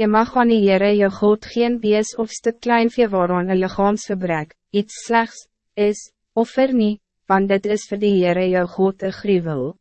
Je mag van die Heere je God geen bees of stuk klein vee waaraan een lichaamsverbrek, iets slechts, is, offer nie, want dit is voor die Heere jou God een gruwel.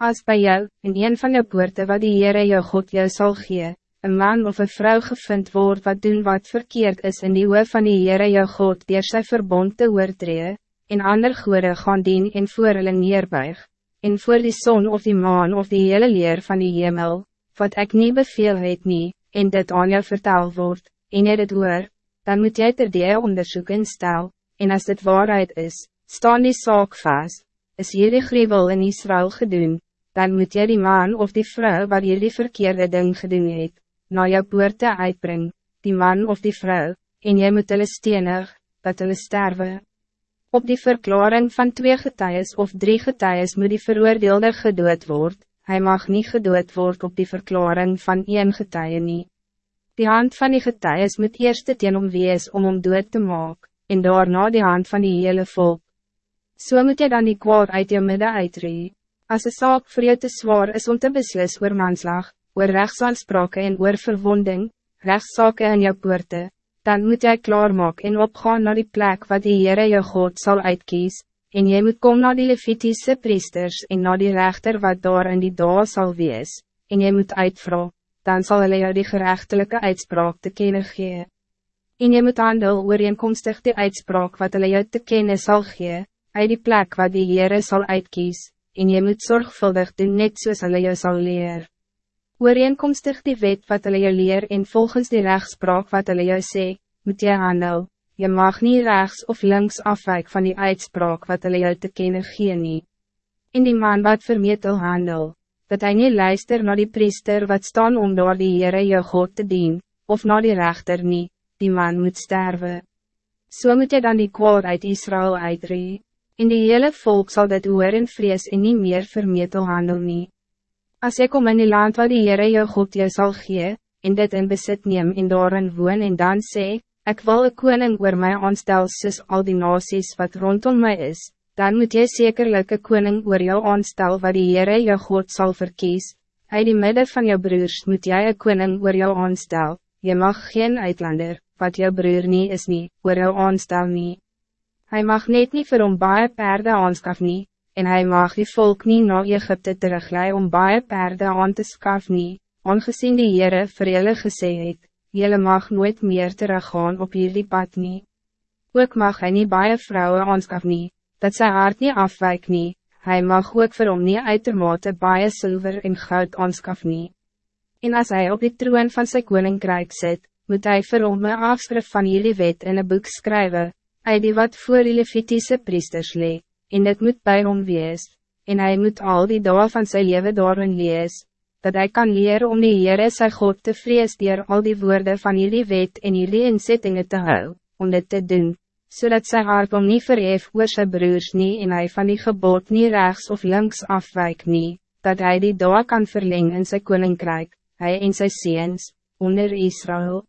Als bij jou, in een van de poorten wat die Heere jou God jou zal gee, een man of een vrouw gevind wordt wat doen wat verkeerd is in die oor van die Heere jou God, die sy verbond te oortree, en ander goede gaan dien en voor hulle neerbuig, en voor die zon of die maan of die hele leer van die hemel, wat ik niet beveel het nie, en dit aan jou vertel word, en jy dit hoor, dan moet jy ter die onderzoek instel, en als dit waarheid is, staan die saak vast, is hierdie gruwel in Israël gedoen, dan moet jy die man of die vrouw waar hierdie verkeerde ding gedoen het, na jou poorte uitbring, die man of die vrouw, en jy moet hulle stenig, dat hulle sterwe. Op die verklaring van twee getuies of drie getuies moet die veroordeelde gedood worden, hij mag niet gedood worden op die verklaring van een getuie nie. Die hand van die getuies moet eerst het een om wees om om dood te maken, en daarna die hand van die hele volk. So moet je dan die kwaad uit je midden uitree. Als een zaak voor jou te zwaar is om te beslissen oor manslag, oor rechtsaanspraken en oor verwonding, rechtszaken in jou poorte, dan moet jy klaarmaak en opgaan naar die plek wat die Heere jou God zal uitkies, en jy moet kom naar die Levitiese priesters en naar die rechter wat daar in die dag zal wees, en jy moet uitvra, dan zal hulle jou die gerechtelijke uitspraak te kennen gee. En jy moet handel ooreenkomstig die uitspraak wat hulle jou te kennen zal gee, uit die plek wat die Heere sal uitkies, en jy moet zorgvuldig doen net soos hulle jou sal leer. Ooreenkomstig die wet wat hulle jou leer en volgens die rechtspraak wat hulle jou sê, moet jy handel, Je mag niet rechts of links afwijk van die uitspraak wat hulle jou te kennen gee nie. In die man wat vermetel handel, dat hij niet luister naar die priester wat staan om door die Heere jou God te dien, of naar die rechter niet, die man moet sterven. Zo so moet je dan die kwaad uit Israël uitree. In die hele volk zal dit oor en vrees en niet meer vermetel handel nie. As ek kom in die land waar die Heere jou God jou sal gee, en dit in besit neem en daarin woon en dan sê, Ik wil een koning oor mij aanstel soos al die nasies wat rondom mij is, dan moet jy zekerlijk een koning oor jou aanstel wat die Heere jou God zal verkies. Uit die midden van jou broers moet jij een koning oor jou aanstel, je mag geen uitlander, wat jou broer niet is nie, oor jou aanstel nie. Hij mag net niet vir hom baie perde aanskaf nie, en hij mag die volk niet naar Egypte teruglei om baie perde aan te skaf nie, ongezien die Heere vir julle gesê het jylle mag nooit meer teruggaan op hierdie pad nie. Ook mag hij niet baie vrouwen aanskaf nie, dat sy hart niet afwijk nie, hy mag ook vir hom nie uitermate baie zilver en goud aanskaf nie. En als hij op die troon van sy koninkrijk zit, moet hij vir hom een afskrif van jullie wet in een boek schrijven, uit die wat voor die Levitiese priesters lee, en dit moet bij hom wees, en hij moet al die dagen van zijn leven daarin lees, dat hij kan leren om die Heere sy God te vrees dier al die woorden van jullie wet en jullie inzettingen te hou, om dit te doen, zodat sy hart om nie verhef oor sy broers nie en hy van die gebod nie rechts of links afwijk nie, dat hij die doa kan verlengen in sy koninkrijk, hij en sy seens, onder Israël.